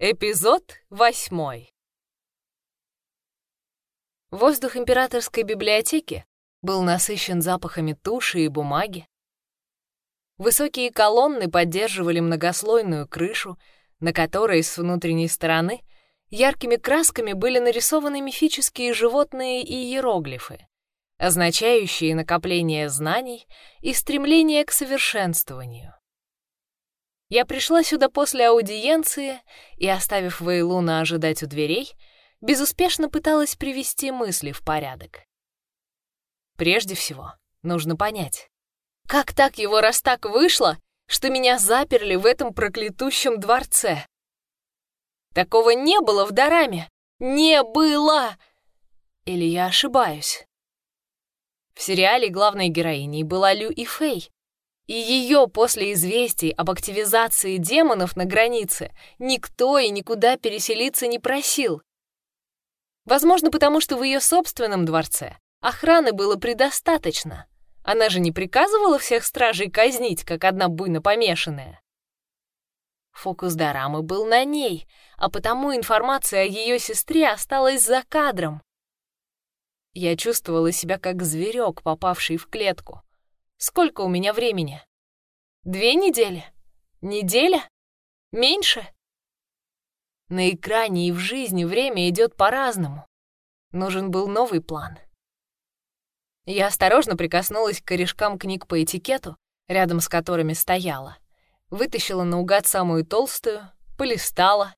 Эпизод восьмой. Воздух императорской библиотеки был насыщен запахами туши и бумаги. Высокие колонны поддерживали многослойную крышу, на которой с внутренней стороны яркими красками были нарисованы мифические животные и иероглифы, означающие накопление знаний и стремление к совершенствованию. Я пришла сюда после аудиенции и, оставив Вейлуна ожидать у дверей, безуспешно пыталась привести мысли в порядок. Прежде всего, нужно понять, как так его раз так вышло, что меня заперли в этом проклятущем дворце? Такого не было в Дараме! Не было! Или я ошибаюсь? В сериале главной героиней была Лю и Фэй, и ее после известий об активизации демонов на границе никто и никуда переселиться не просил. Возможно, потому что в ее собственном дворце охраны было предостаточно. Она же не приказывала всех стражей казнить, как одна буйно помешанная. Фокус Дорамы был на ней, а потому информация о ее сестре осталась за кадром. Я чувствовала себя как зверек, попавший в клетку. Сколько у меня времени? Две недели? Неделя? Меньше? На экране и в жизни время идет по-разному. Нужен был новый план. Я осторожно прикоснулась к корешкам книг по этикету, рядом с которыми стояла. Вытащила наугад самую толстую, полистала.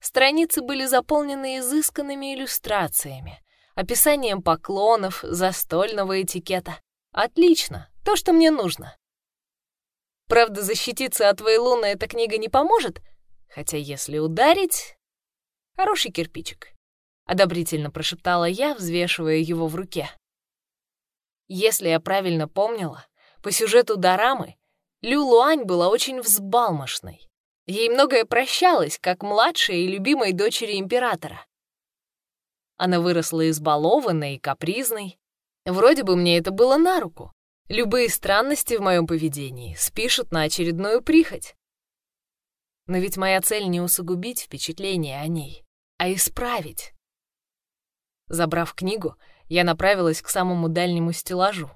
Страницы были заполнены изысканными иллюстрациями, описанием поклонов, застольного этикета, Отлично, то, что мне нужно. Правда, защититься от Вейлуна эта книга не поможет, хотя если ударить... Хороший кирпичик. Одобрительно прошептала я, взвешивая его в руке. Если я правильно помнила, по сюжету Дорамы Лю Луань была очень взбалмошной. Ей многое прощалось, как младшей и любимой дочери императора. Она выросла избалованной и капризной, Вроде бы мне это было на руку. Любые странности в моем поведении спишут на очередную прихоть. Но ведь моя цель не усугубить впечатление о ней, а исправить. Забрав книгу, я направилась к самому дальнему стеллажу.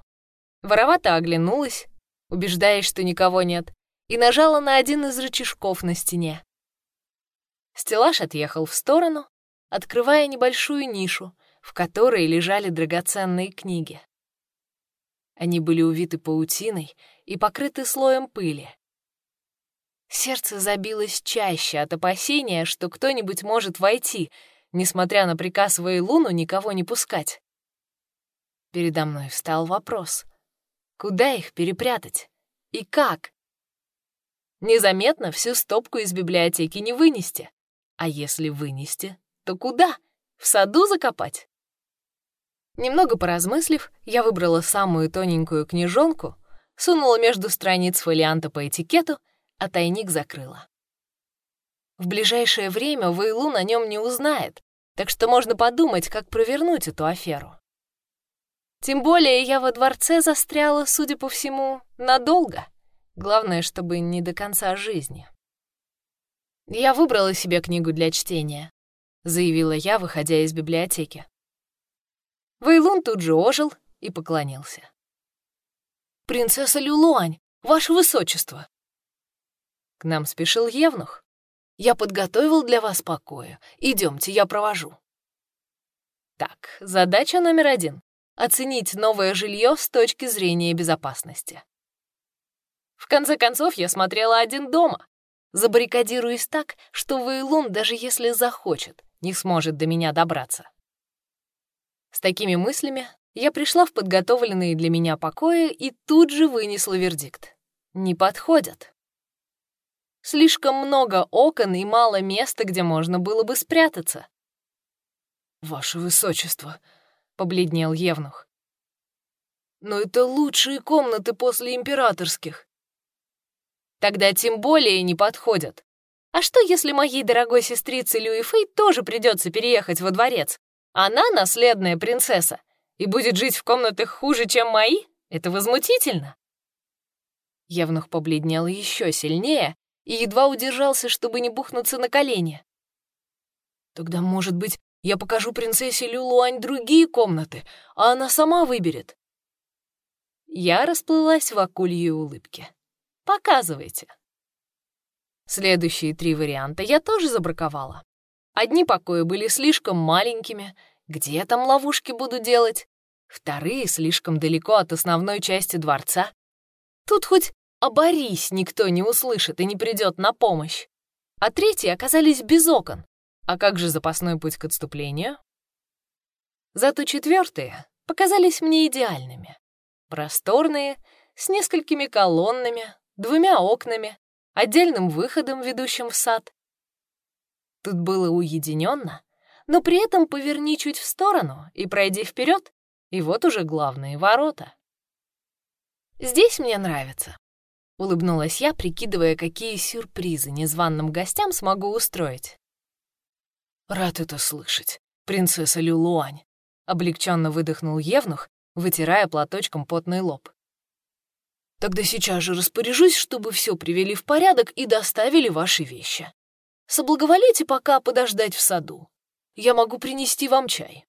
Воровато оглянулась, убеждаясь, что никого нет, и нажала на один из рычажков на стене. Стеллаж отъехал в сторону, открывая небольшую нишу, в которой лежали драгоценные книги. Они были увиты паутиной и покрыты слоем пыли. Сердце забилось чаще от опасения, что кто-нибудь может войти, несмотря на приказ Вейлуну никого не пускать. Передо мной встал вопрос. Куда их перепрятать? И как? Незаметно всю стопку из библиотеки не вынести. А если вынести, то куда? В саду закопать? Немного поразмыслив, я выбрала самую тоненькую книжонку, сунула между страниц фолианта по этикету, а тайник закрыла. В ближайшее время Вейлу на нем не узнает, так что можно подумать, как провернуть эту аферу. Тем более я во дворце застряла, судя по всему, надолго. Главное, чтобы не до конца жизни. «Я выбрала себе книгу для чтения», — заявила я, выходя из библиотеки. Вейлун тут же ожил и поклонился. «Принцесса Люлуань, ваше высочество!» К нам спешил Евнух. «Я подготовил для вас покоя. Идемте, я провожу». Так, задача номер один — оценить новое жилье с точки зрения безопасности. В конце концов, я смотрела один дома, забаррикадируясь так, что Вейлун, даже если захочет, не сможет до меня добраться. С такими мыслями я пришла в подготовленные для меня покои и тут же вынесла вердикт. Не подходят. Слишком много окон и мало места, где можно было бы спрятаться. «Ваше высочество», — побледнел Евнух. «Но это лучшие комнаты после императорских». «Тогда тем более не подходят. А что, если моей дорогой сестрице Люи Фэй тоже придется переехать во дворец? Она наследная принцесса и будет жить в комнатах хуже, чем мои? Это возмутительно. Евнух побледнел еще сильнее и едва удержался, чтобы не бухнуться на колени. «Тогда, может быть, я покажу принцессе Люлуань другие комнаты, а она сама выберет?» Я расплылась в акульей улыбке. «Показывайте». Следующие три варианта я тоже забраковала. Одни покои были слишком маленькими, где там ловушки буду делать? Вторые слишком далеко от основной части дворца. Тут хоть оборись никто не услышит и не придет на помощь. А третьи оказались без окон. А как же запасной путь к отступлению? Зато четвертые показались мне идеальными. Просторные, с несколькими колоннами, двумя окнами, отдельным выходом, ведущим в сад. Тут было уединенно, но при этом поверни чуть в сторону и пройди вперед, и вот уже главные ворота. «Здесь мне нравится», — улыбнулась я, прикидывая, какие сюрпризы незваным гостям смогу устроить. «Рад это слышать, принцесса Люлуань», — облегченно выдохнул Евнух, вытирая платочком потный лоб. Тогда сейчас же распоряжусь, чтобы все привели в порядок и доставили ваши вещи. Соблаговолите пока подождать в саду. Я могу принести вам чай».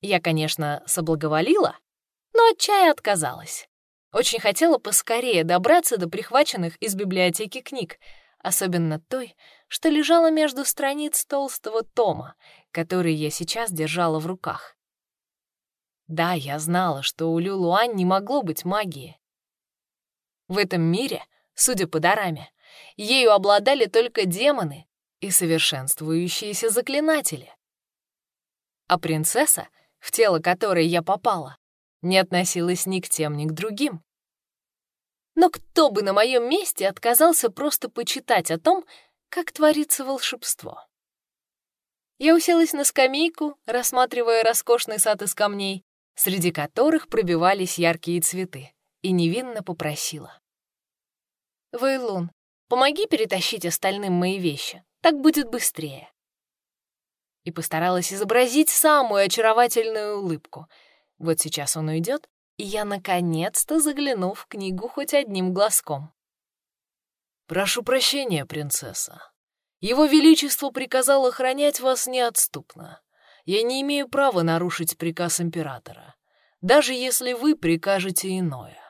Я, конечно, соблаговолила, но от чая отказалась. Очень хотела поскорее добраться до прихваченных из библиотеки книг, особенно той, что лежала между страниц толстого тома, который я сейчас держала в руках. Да, я знала, что у Люлуань не могло быть магии, в этом мире, судя по дараме, ею обладали только демоны и совершенствующиеся заклинатели. А принцесса, в тело которой я попала, не относилась ни к тем, ни к другим. Но кто бы на моем месте отказался просто почитать о том, как творится волшебство? Я уселась на скамейку, рассматривая роскошный сад из камней, среди которых пробивались яркие цветы и невинно попросила. «Вейлун, помоги перетащить остальным мои вещи, так будет быстрее». И постаралась изобразить самую очаровательную улыбку. Вот сейчас он уйдет, и я наконец-то загляну в книгу хоть одним глазком. «Прошу прощения, принцесса. Его Величество приказал охранять вас неотступно. Я не имею права нарушить приказ императора, даже если вы прикажете иное.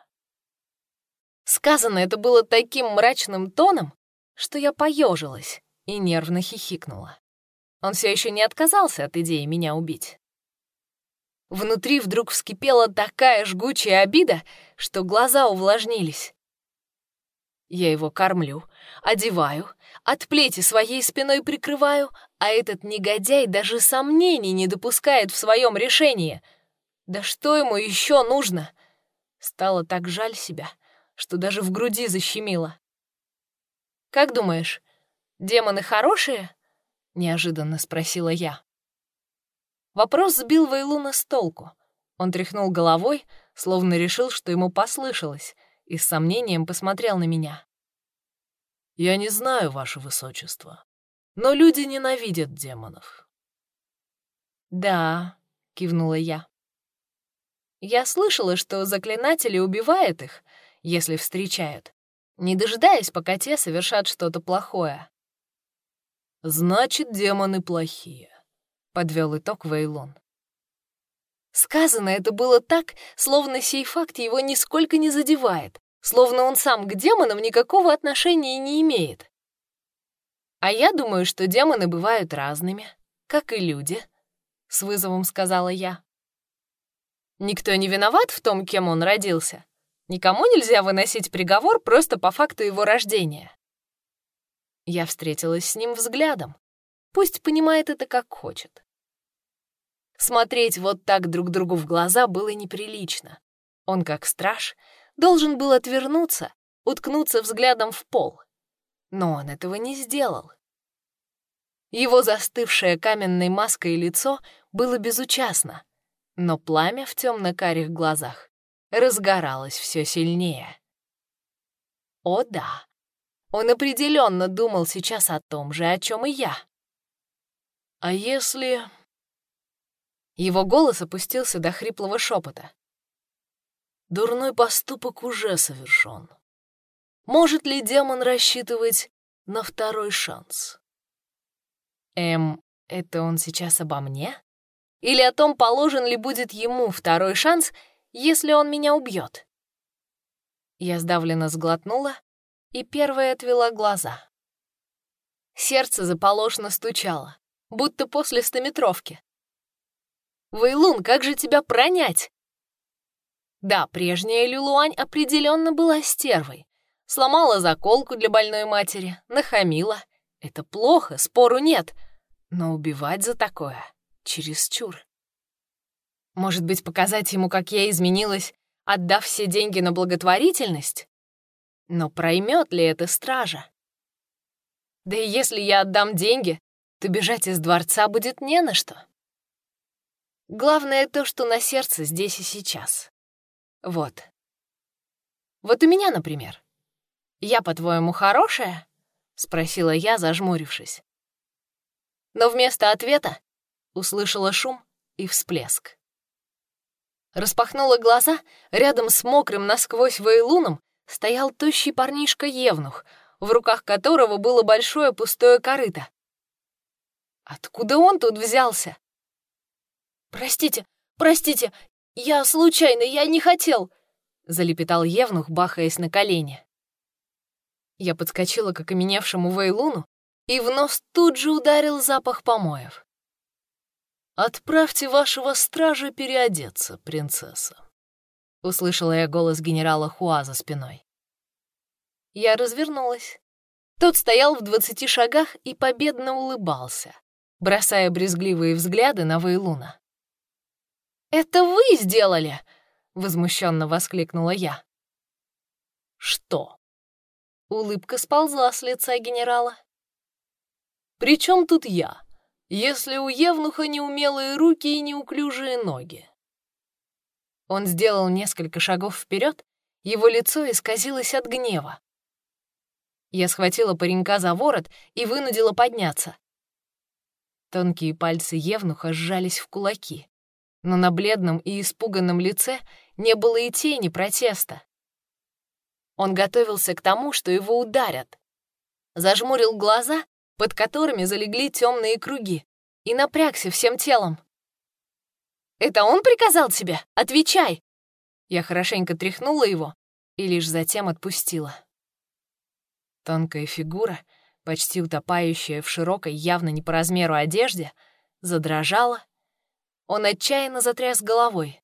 Сказано это было таким мрачным тоном, что я поежилась и нервно хихикнула. Он все еще не отказался от идеи меня убить. Внутри вдруг вскипела такая жгучая обида, что глаза увлажнились. Я его кормлю, одеваю, от плети своей спиной прикрываю, а этот негодяй даже сомнений не допускает в своем решении. Да что ему еще нужно? Стало так жаль себя что даже в груди защемило. «Как думаешь, демоны хорошие?» — неожиданно спросила я. Вопрос сбил Вейлуна с толку. Он тряхнул головой, словно решил, что ему послышалось, и с сомнением посмотрел на меня. «Я не знаю, ваше высочество, но люди ненавидят демонов». «Да», — кивнула я. «Я слышала, что заклинатели убивают их, если встречают, не дожидаясь, пока те совершат что-то плохое. «Значит, демоны плохие», — подвел итог Вейлон. Сказано это было так, словно сей факт его нисколько не задевает, словно он сам к демонам никакого отношения не имеет. А я думаю, что демоны бывают разными, как и люди, — с вызовом сказала я. Никто не виноват в том, кем он родился. Никому нельзя выносить приговор просто по факту его рождения. Я встретилась с ним взглядом. Пусть понимает это как хочет. Смотреть вот так друг другу в глаза было неприлично. Он, как страж, должен был отвернуться, уткнуться взглядом в пол. Но он этого не сделал. Его застывшее каменной маской лицо было безучастно, но пламя в темно-карих глазах разгоралось все сильнее. О да, он определенно думал сейчас о том же, о чем и я. А если... Его голос опустился до хриплого шепота. Дурной поступок уже совершен. Может ли демон рассчитывать на второй шанс? Эм, это он сейчас обо мне? Или о том, положен ли будет ему второй шанс, если он меня убьет? Я сдавленно сглотнула и первая отвела глаза. Сердце заполошно стучало, будто после стометровки. «Вейлун, как же тебя пронять?» Да, прежняя Люлуань определенно была стервой. Сломала заколку для больной матери, нахамила. Это плохо, спору нет. Но убивать за такое чересчур. Может быть, показать ему, как я изменилась, отдав все деньги на благотворительность? Но проймет ли это стража? Да и если я отдам деньги, то бежать из дворца будет не на что. Главное то, что на сердце здесь и сейчас. Вот. Вот у меня, например. Я, по-твоему, хорошая? Спросила я, зажмурившись. Но вместо ответа услышала шум и всплеск. Распахнула глаза, рядом с мокрым насквозь Вейлуном стоял тощий парнишка-евнух, в руках которого было большое пустое корыто. Откуда он тут взялся? «Простите, простите, я случайно, я не хотел!» — залепетал Евнух, бахаясь на колени. Я подскочила к окаменевшему Вейлуну, и в нос тут же ударил запах помоев. «Отправьте вашего стража переодеться, принцесса», — услышала я голос генерала Хуа за спиной. Я развернулась. Тот стоял в двадцати шагах и победно улыбался, бросая брезгливые взгляды на Вейлуна. «Это вы сделали!» — возмущенно воскликнула я. «Что?» Улыбка сползла с лица генерала. «При чем тут я, если у Евнуха неумелые руки и неуклюжие ноги?» Он сделал несколько шагов вперед, его лицо исказилось от гнева. Я схватила паренька за ворот и вынудила подняться. Тонкие пальцы Евнуха сжались в кулаки, но на бледном и испуганном лице не было и тени протеста. Он готовился к тому, что его ударят. Зажмурил глаза, под которыми залегли темные круги, и напрягся всем телом. «Это он приказал тебе? Отвечай!» Я хорошенько тряхнула его и лишь затем отпустила. Тонкая фигура, почти утопающая в широкой, явно не по размеру одежде, задрожала. Он отчаянно затряс головой.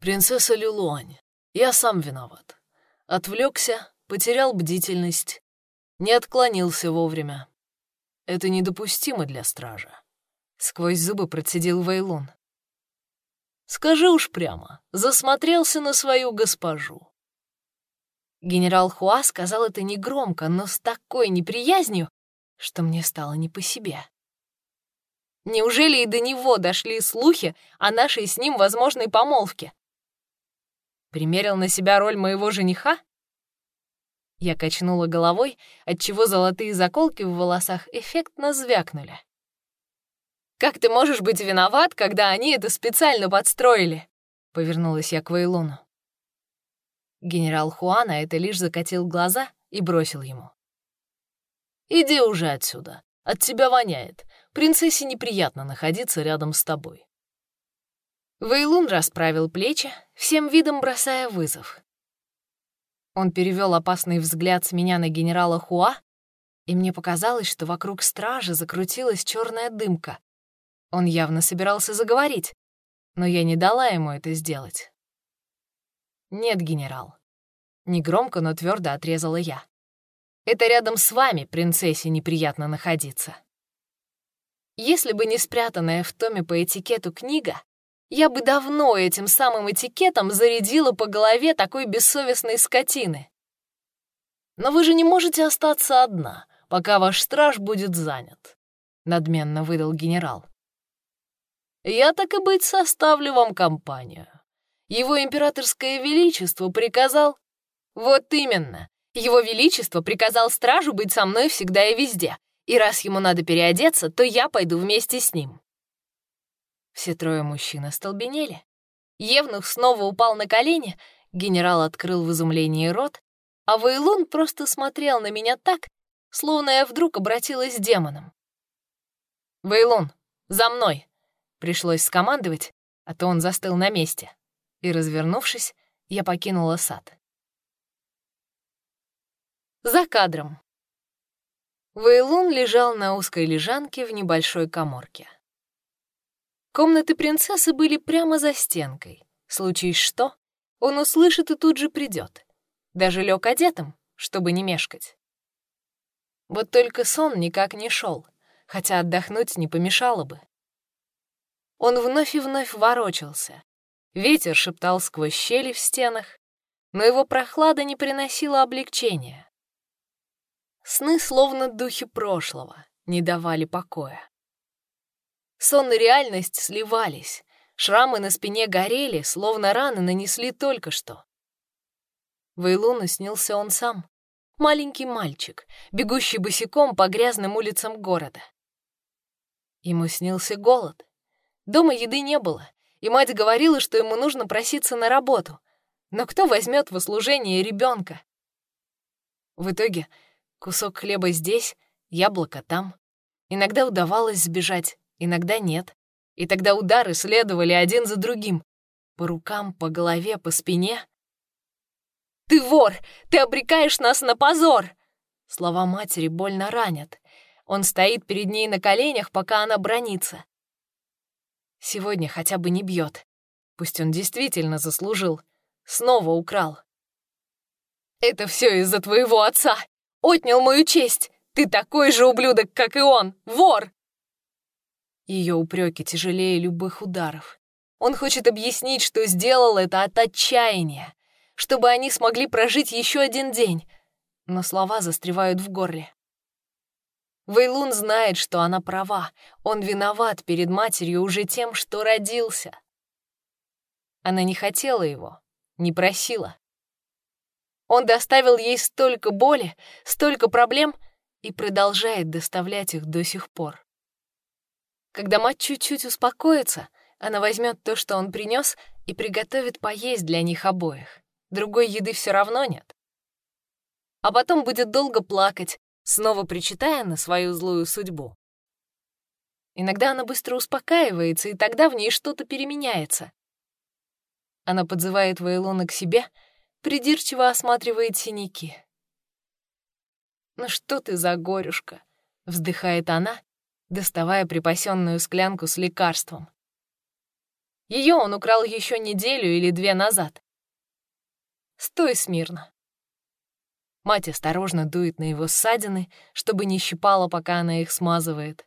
«Принцесса Люлуань, я сам виноват. Отвлекся, потерял бдительность, не отклонился вовремя. Это недопустимо для стража». Сквозь зубы процедил Вейлун. «Скажи уж прямо, засмотрелся на свою госпожу. Генерал Хуа сказал это негромко, но с такой неприязнью, что мне стало не по себе. Неужели и до него дошли слухи о нашей с ним возможной помолвке? Примерил на себя роль моего жениха? Я качнула головой, отчего золотые заколки в волосах эффектно звякнули. «Как ты можешь быть виноват, когда они это специально подстроили?» — повернулась я к Вейлону. Генерал Хуана это лишь закатил глаза и бросил ему. «Иди уже отсюда. От тебя воняет. Принцессе неприятно находиться рядом с тобой». Вейлун расправил плечи, всем видом бросая вызов. Он перевел опасный взгляд с меня на генерала Хуа, и мне показалось, что вокруг стражи закрутилась черная дымка. Он явно собирался заговорить, но я не дала ему это сделать. «Нет, генерал». Негромко, но твердо отрезала я. «Это рядом с вами, принцессе, неприятно находиться». Если бы не спрятанная в томе по этикету книга, я бы давно этим самым этикетом зарядила по голове такой бессовестной скотины. «Но вы же не можете остаться одна, пока ваш страж будет занят», — надменно выдал генерал. «Я, так и быть, составлю вам компанию. Его императорское величество приказал...» «Вот именно. Его величество приказал стражу быть со мной всегда и везде, и раз ему надо переодеться, то я пойду вместе с ним». Все трое мужчин остолбенели. Евнух снова упал на колени, генерал открыл в изумлении рот, а Вейлун просто смотрел на меня так, словно я вдруг обратилась с демоном. «Вейлун, за мной!» Пришлось скомандовать, а то он застыл на месте. И, развернувшись, я покинула сад. За кадром. Вейлун лежал на узкой лежанке в небольшой коморке. Комнаты принцессы были прямо за стенкой. Случись что, он услышит и тут же придет. Даже лег одетым, чтобы не мешкать. Вот только сон никак не шел, хотя отдохнуть не помешало бы. Он вновь и вновь ворочался. Ветер шептал сквозь щели в стенах, но его прохлада не приносила облегчения. Сны, словно духи прошлого, не давали покоя. Сон и реальность сливались, шрамы на спине горели, словно раны нанесли только что. Вейлуну снился он сам, маленький мальчик, бегущий босиком по грязным улицам города. Ему снился голод. Дома еды не было, и мать говорила, что ему нужно проситься на работу. Но кто возьмет в услужение ребенка? В итоге кусок хлеба здесь, яблоко там. Иногда удавалось сбежать, иногда нет. И тогда удары следовали один за другим. По рукам, по голове, по спине. «Ты вор! Ты обрекаешь нас на позор!» Слова матери больно ранят. Он стоит перед ней на коленях, пока она бронится. Сегодня хотя бы не бьет. Пусть он действительно заслужил. Снова украл. «Это все из-за твоего отца! Отнял мою честь! Ты такой же ублюдок, как и он! Вор!» Ее упреки тяжелее любых ударов. Он хочет объяснить, что сделал это от отчаяния, чтобы они смогли прожить еще один день, но слова застревают в горле. Вейлун знает, что она права, он виноват перед матерью уже тем, что родился. Она не хотела его, не просила. Он доставил ей столько боли, столько проблем и продолжает доставлять их до сих пор. Когда мать чуть-чуть успокоится, она возьмет то, что он принес, и приготовит поесть для них обоих. Другой еды все равно нет. А потом будет долго плакать, снова причитая на свою злую судьбу. Иногда она быстро успокаивается, и тогда в ней что-то переменяется. Она подзывает Вейлона к себе, придирчиво осматривает синяки. «Ну что ты за горюшка?» — вздыхает она доставая припасенную склянку с лекарством. Ее он украл еще неделю или две назад. Стой смирно. Мать осторожно дует на его ссадины, чтобы не щипала, пока она их смазывает.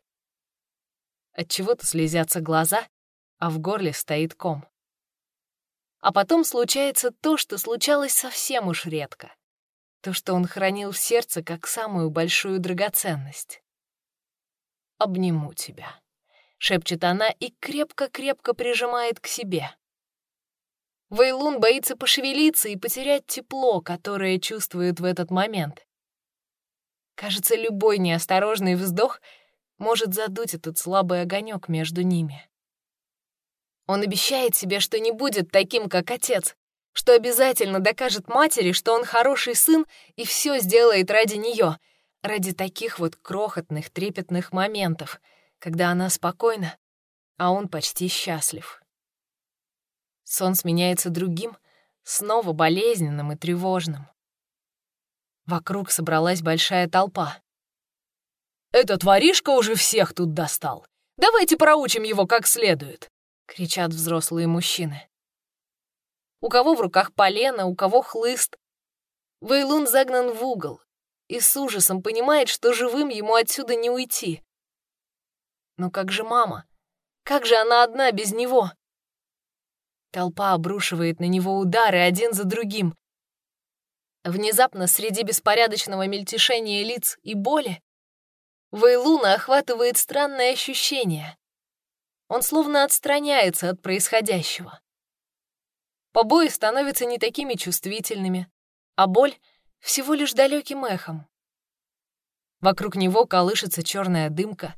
От чего-то слезятся глаза, а в горле стоит ком. А потом случается то, что случалось совсем уж редко. То, что он хранил в сердце как самую большую драгоценность обниму тебя», — шепчет она и крепко-крепко прижимает к себе. Вейлун боится пошевелиться и потерять тепло, которое чувствует в этот момент. Кажется, любой неосторожный вздох может задуть этот слабый огонек между ними. Он обещает себе, что не будет таким, как отец, что обязательно докажет матери, что он хороший сын и все сделает ради нее — ради таких вот крохотных, трепетных моментов, когда она спокойна, а он почти счастлив. Сон сменяется другим, снова болезненным и тревожным. Вокруг собралась большая толпа. «Этот воришка уже всех тут достал! Давайте проучим его как следует!» — кричат взрослые мужчины. У кого в руках полено, у кого хлыст. Вейлун загнан в угол, и с ужасом понимает, что живым ему отсюда не уйти. Но как же мама? Как же она одна без него? Толпа обрушивает на него удары один за другим. Внезапно среди беспорядочного мельтешения лиц и боли Вейлуна охватывает странное ощущение. Он словно отстраняется от происходящего. Побои становятся не такими чувствительными, а боль — всего лишь далеким эхом. Вокруг него колышется черная дымка,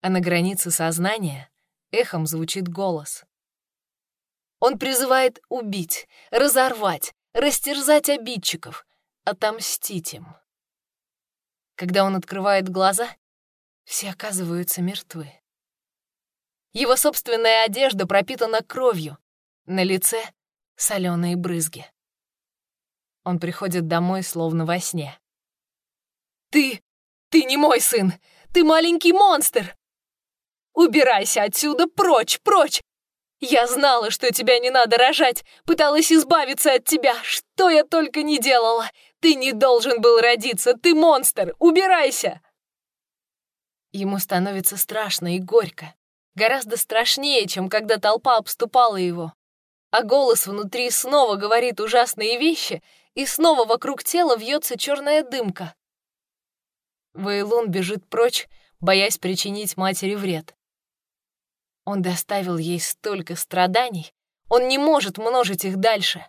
а на границе сознания эхом звучит голос. Он призывает убить, разорвать, растерзать обидчиков, отомстить им. Когда он открывает глаза, все оказываются мертвы. Его собственная одежда пропитана кровью, на лице — соленые брызги. Он приходит домой, словно во сне. «Ты! Ты не мой сын! Ты маленький монстр! Убирайся отсюда, прочь, прочь! Я знала, что тебя не надо рожать, пыталась избавиться от тебя, что я только не делала! Ты не должен был родиться, ты монстр! Убирайся!» Ему становится страшно и горько. Гораздо страшнее, чем когда толпа обступала его. А голос внутри снова говорит ужасные вещи, и снова вокруг тела вьется черная дымка. Вейлун бежит прочь, боясь причинить матери вред. Он доставил ей столько страданий, он не может множить их дальше.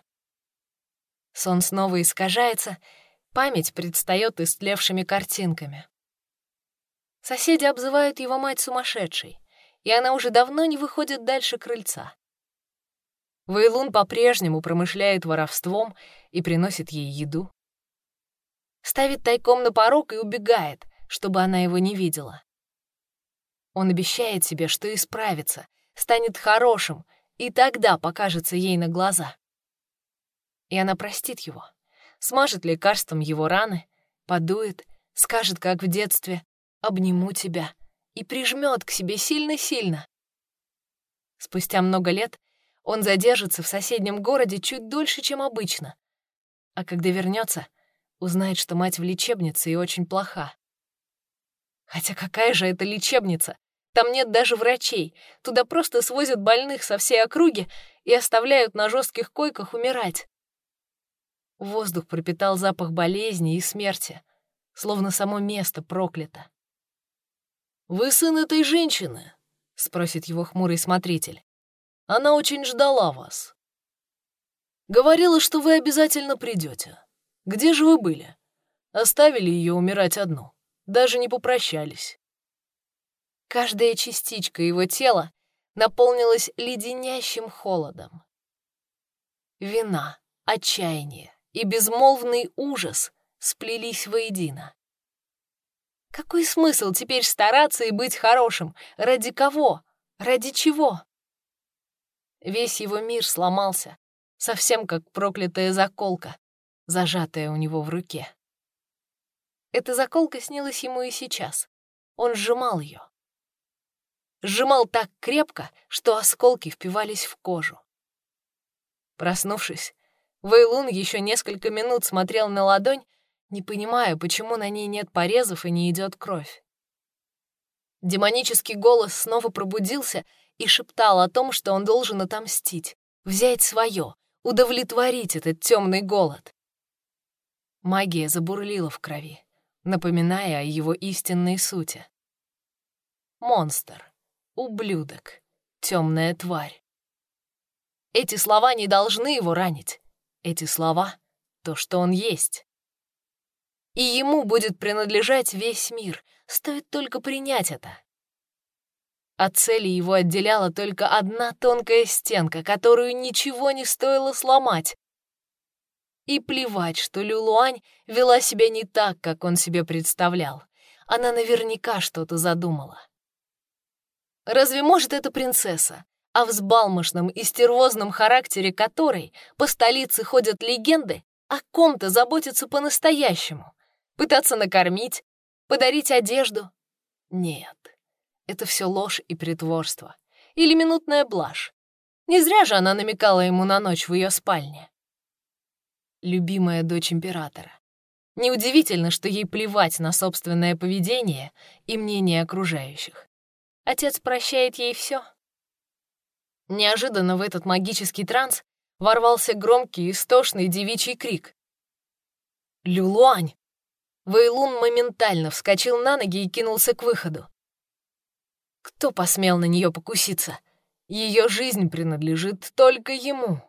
Сон снова искажается, память предстает истлевшими картинками. Соседи обзывают его мать сумасшедшей, и она уже давно не выходит дальше крыльца. Вейлун по-прежнему промышляет воровством и приносит ей еду. Ставит тайком на порог и убегает, чтобы она его не видела. Он обещает себе, что исправится, станет хорошим, и тогда покажется ей на глаза. И она простит его, смажет лекарством его раны, подует, скажет, как в детстве, «обниму тебя» и прижмет к себе сильно-сильно. Спустя много лет он задержится в соседнем городе чуть дольше, чем обычно. А когда вернется, узнает, что мать в лечебнице и очень плоха. Хотя какая же это лечебница? Там нет даже врачей. Туда просто свозят больных со всей округи и оставляют на жестких койках умирать. Воздух пропитал запах болезни и смерти, словно само место проклято. «Вы сын этой женщины?» — спросит его хмурый смотритель. Она очень ждала вас. Говорила, что вы обязательно придете. Где же вы были? Оставили ее умирать одну. Даже не попрощались. Каждая частичка его тела наполнилась леденящим холодом. Вина, отчаяние и безмолвный ужас сплелись воедино. Какой смысл теперь стараться и быть хорошим? Ради кого? Ради чего? Весь его мир сломался, совсем как проклятая заколка, зажатая у него в руке. Эта заколка снилась ему и сейчас. Он сжимал ее. Сжимал так крепко, что осколки впивались в кожу. Проснувшись, Вейлун еще несколько минут смотрел на ладонь, не понимая, почему на ней нет порезов и не идет кровь. Демонический голос снова пробудился и шептал о том, что он должен отомстить, взять свое, удовлетворить этот темный голод. Магия забурлила в крови, напоминая о его истинной сути. Монстр, ублюдок, темная тварь. Эти слова не должны его ранить. Эти слова — то, что он есть. И ему будет принадлежать весь мир, стоит только принять это. От цели его отделяла только одна тонкая стенка, которую ничего не стоило сломать. И плевать, что Люлуань вела себя не так, как он себе представлял. Она наверняка что-то задумала. Разве может эта принцесса, о взбалмошном и стервозном характере которой по столице ходят легенды, о ком-то заботиться по-настоящему? Пытаться накормить, подарить одежду? Нет. Это все ложь и притворство. Или минутная блажь. Не зря же она намекала ему на ночь в ее спальне. Любимая дочь императора. Неудивительно, что ей плевать на собственное поведение и мнение окружающих. Отец прощает ей все. Неожиданно в этот магический транс ворвался громкий, истошный девичий крик. «Люлуань!» Вейлун моментально вскочил на ноги и кинулся к выходу. Кто посмел на нее покуситься? Ее жизнь принадлежит только ему.